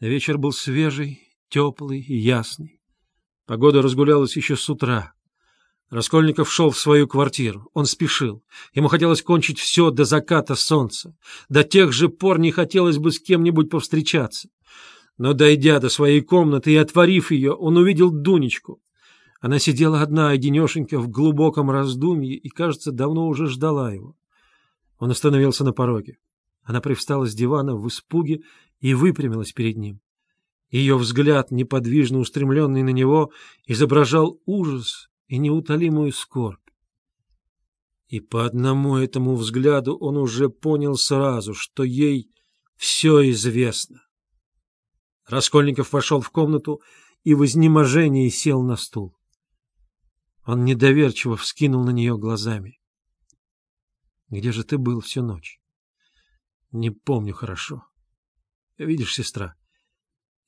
Вечер был свежий, теплый и ясный. Погода разгулялась еще с утра. Раскольников шел в свою квартиру. Он спешил. Ему хотелось кончить все до заката солнца. До тех же пор не хотелось бы с кем-нибудь повстречаться. Но, дойдя до своей комнаты и отворив ее, он увидел Дунечку. Она сидела одна, одинешенька, в глубоком раздумье и, кажется, давно уже ждала его. Он остановился на пороге. Она привстала с дивана в испуге и выпрямилась перед ним. Ее взгляд, неподвижно устремленный на него, изображал ужас и неутолимую скорбь. И по одному этому взгляду он уже понял сразу, что ей все известно. Раскольников вошел в комнату и в изнеможении сел на стул. Он недоверчиво вскинул на нее глазами. — Где же ты был всю ночь? — Не помню хорошо. Видишь, сестра,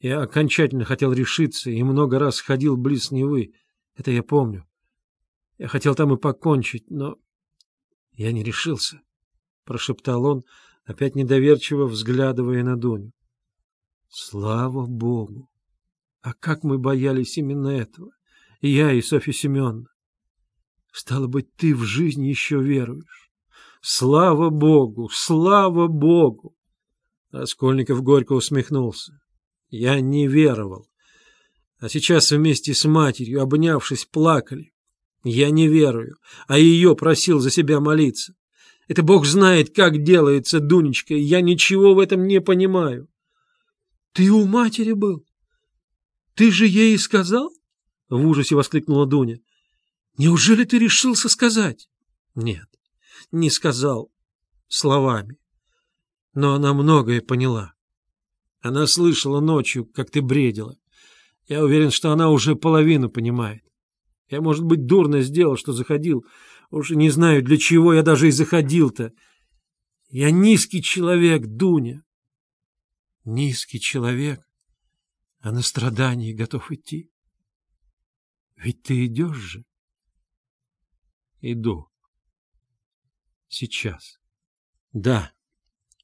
я окончательно хотел решиться и много раз ходил близ Невы. Это я помню. Я хотел там и покончить, но я не решился, — прошептал он, опять недоверчиво взглядывая на Дуню. Слава Богу! А как мы боялись именно этого! И я, и Софья Семеновна. Стало быть, ты в жизнь еще веруешь. Слава Богу! Слава Богу! Раскольников горько усмехнулся. Я не веровал. А сейчас вместе с матерью, обнявшись, плакали. Я не верую, а ее просил за себя молиться. Это Бог знает, как делается, Дунечка, я ничего в этом не понимаю. Ты у матери был? Ты же ей сказал? В ужасе воскликнула Дуня. Неужели ты решился сказать? Нет, не сказал словами но она многое поняла. Она слышала ночью, как ты бредила. Я уверен, что она уже половину понимает. Я, может быть, дурно сделал, что заходил. Уж не знаю, для чего я даже и заходил-то. Я низкий человек, Дуня. Низкий человек, а на страдания готов идти. Ведь ты идешь же. Иду. Сейчас. Да.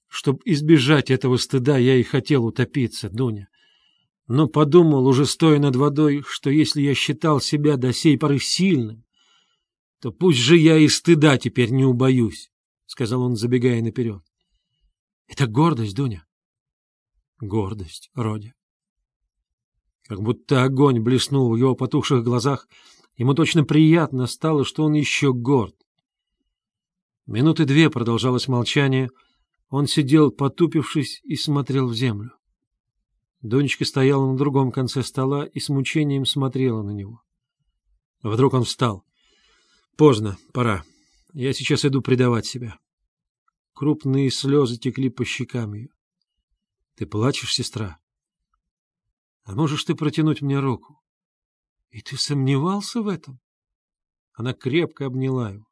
Чтобы избежать этого стыда, я и хотел утопиться, Дуня. Но подумал, уже стоя над водой, что если я считал себя до сей поры сильным, то пусть же я и стыда теперь не убоюсь, — сказал он, забегая наперед. — Это гордость, Дуня. — Гордость, Родя. Как будто огонь блеснул в его потухших глазах, ему точно приятно стало, что он еще горд. Минуты две продолжалось молчание — он сидел, потупившись, и смотрел в землю. Донечка стояла на другом конце стола и с мучением смотрела на него. Вдруг он встал. — Поздно, пора. Я сейчас иду предавать себя. Крупные слезы текли по щекам ее. — Ты плачешь, сестра? — А можешь ты протянуть мне руку? — И ты сомневался в этом? Она крепко обняла его.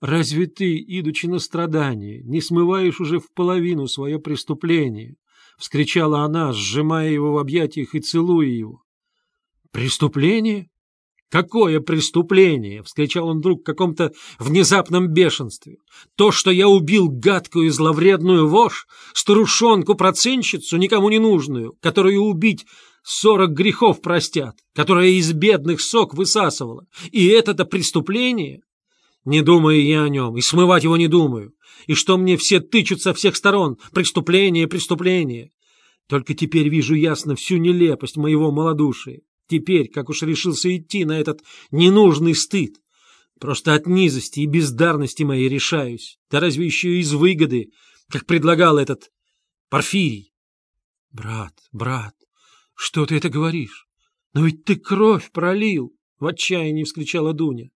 Разве ты, идучи на страдания, не смываешь уже в половину свое преступление? — вскричала она, сжимая его в объятиях и целуя его. — Преступление? Какое преступление? — вскричал он вдруг в каком-то внезапном бешенстве. — То, что я убил гадкую и зловредную вошь, старушонку-проценщицу, никому не нужную, которую убить сорок грехов простят, которая из бедных сок высасывала. И это-то преступление? Не думаю я о нем, и смывать его не думаю. И что мне все тычут со всех сторон? Преступление, преступление. Только теперь вижу ясно всю нелепость моего малодушия. Теперь, как уж решился идти на этот ненужный стыд. Просто от низости и бездарности моей решаюсь. Да разве еще из выгоды, как предлагал этот Порфирий. Брат, брат, что ты это говоришь? Но ведь ты кровь пролил! — в отчаянии вскричала Дуня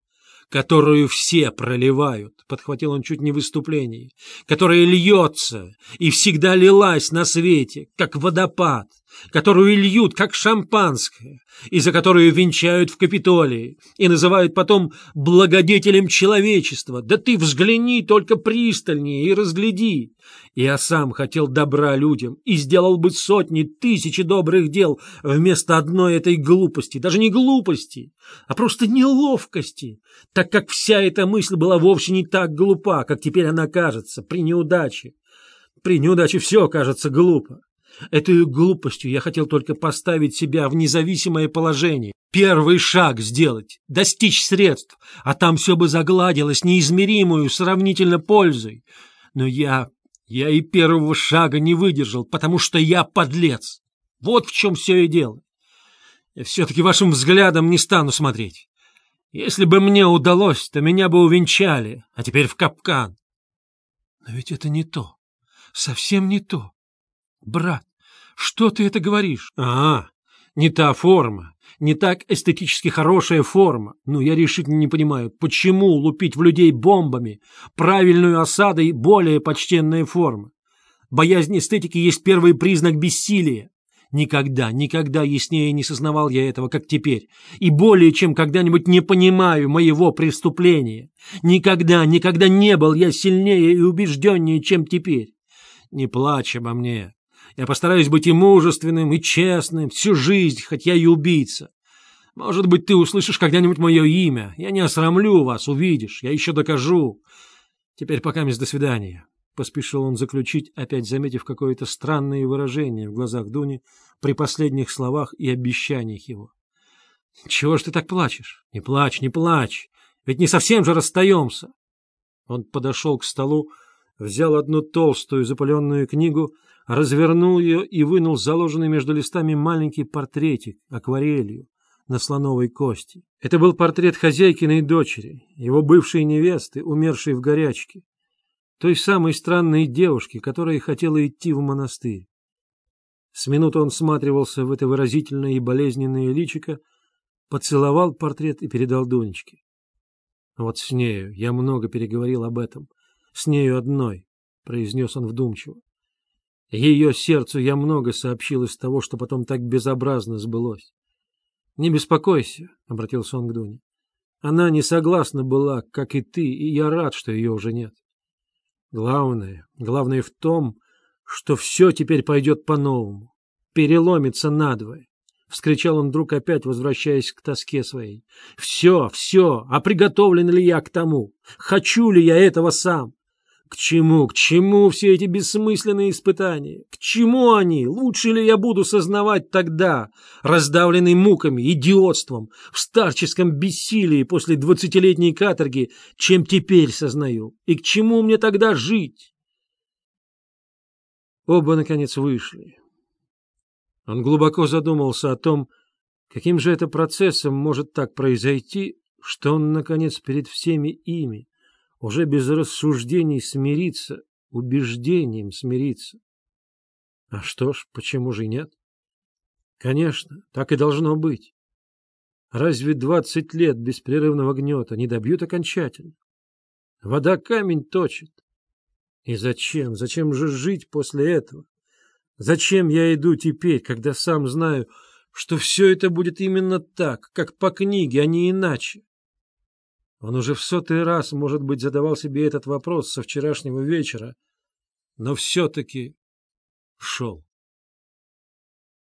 которую все проливают, — подхватил он чуть не в выступлении, — которая льется и всегда лилась на свете, как водопад, которую льют, как шампанское, и за которую венчают в Капитолии и называют потом благодетелем человечества. Да ты взгляни только пристальнее и разгляди. Я сам хотел добра людям и сделал бы сотни, тысячи добрых дел вместо одной этой глупости, даже не глупости, а просто неловкости, так как вся эта мысль была вовсе не так глупа, как теперь она кажется при неудаче. При неудаче все кажется глупо. Этой глупостью я хотел только поставить себя в независимое положение, первый шаг сделать, достичь средств, а там все бы загладилось неизмеримую сравнительно пользой. Но я, я и первого шага не выдержал, потому что я подлец. Вот в чем все и дело. Я все-таки вашим взглядом не стану смотреть. Если бы мне удалось, то меня бы увенчали, а теперь в капкан. Но ведь это не то, совсем не то. Брат, что ты это говоришь? А, не та форма, не так эстетически хорошая форма. Ну, я решительно не понимаю, почему лупить в людей бомбами, правильную осадой более почтенная форма. Боязнь эстетики есть первый признак бессилия. Никогда, никогда яснее не сознавал я этого, как теперь, и более чем когда-нибудь не понимаю моего преступления. Никогда, никогда не был я сильнее и убежденнее, чем теперь. Не плачь обо мне. Я постараюсь быть и мужественным, и честным всю жизнь, хоть я и убийца. Может быть, ты услышишь когда-нибудь мое имя. Я не осрамлю вас, увидишь. Я еще докажу. Теперь пока, мисс, до свидания. Поспешил он заключить, опять заметив какое-то странное выражение в глазах Дуни при последних словах и обещаниях его. — Чего ж ты так плачешь? Не плачь, не плачь. Ведь не совсем же расстаемся. Он подошел к столу, взял одну толстую запаленную книгу, развернул ее и вынул заложенный между листами маленький портретик акварелью на слоновой кости. Это был портрет хозяйкиной дочери, его бывшей невесты, умершей в горячке той самой странной девушки, которая хотела идти в монастырь. С минуты он всматривался в это выразительное и болезненное личико, поцеловал портрет и передал Дунечке. «Вот с нею я много переговорил об этом, с нею одной», — произнес он вдумчиво. «Ее сердцу я много сообщил из того, что потом так безобразно сбылось. Не беспокойся», — обратился он к Дуне. «Она не согласна была, как и ты, и я рад, что ее уже нет. Главное, главное в том, что все теперь пойдет по-новому, переломится надвое. — вскричал он вдруг опять, возвращаясь к тоске своей. — Все, все, а приготовлен ли я к тому? Хочу ли я этого сам? К чему, к чему все эти бессмысленные испытания? К чему они? Лучше ли я буду сознавать тогда, раздавленный муками, идиотством, в старческом бессилии после двадцатилетней каторги, чем теперь сознаю? И к чему мне тогда жить? Оба, наконец, вышли. Он глубоко задумался о том, каким же это процессом может так произойти, что он, наконец, перед всеми ими уже без рассуждений смириться, убеждением смириться. А что ж, почему же нет? Конечно, так и должно быть. Разве двадцать лет беспрерывного гнета не добьют окончательно? Вода камень точит. И зачем? Зачем же жить после этого? Зачем я иду теперь, когда сам знаю, что все это будет именно так, как по книге, а не иначе? Он уже в сотый раз, может быть, задавал себе этот вопрос со вчерашнего вечера, но все-таки шел.